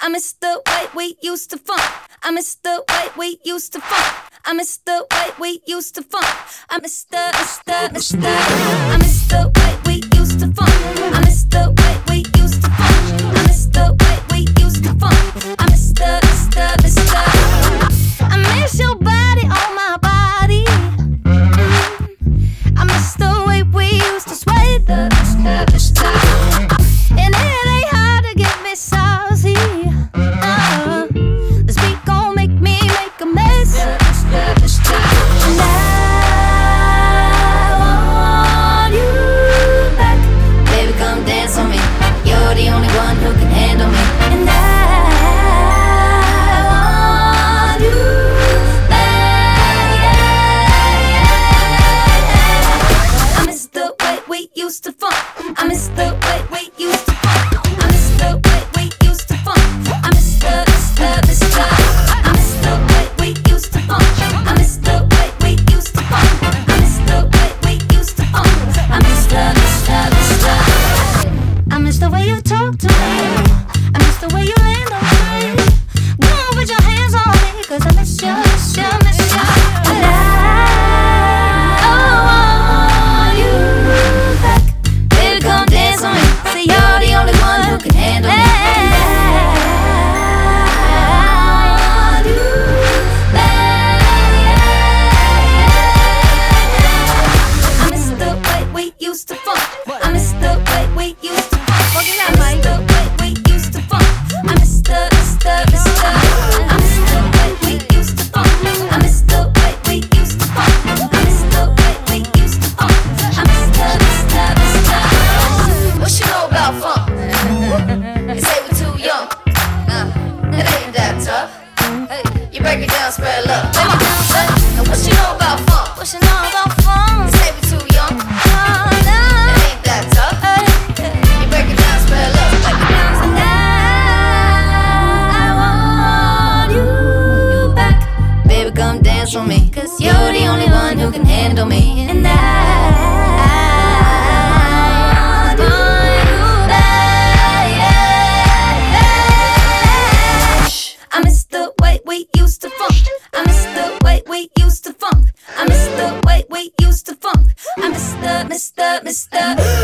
I miss the way we used to funk. I miss the way we used to funk. I miss the way we used to funk. I miss the, miss the, miss the. I miss the way we used to funk. I miss the miss the way you talk to me. I miss the way you ain't that tough. Hey, you break it down, spread love. Baby, hey, now what you know about funk? What you know about funk? Say we too young. It ain't that tough. You break it down, spread Come dance with cause you're the only one who can handle me. And the.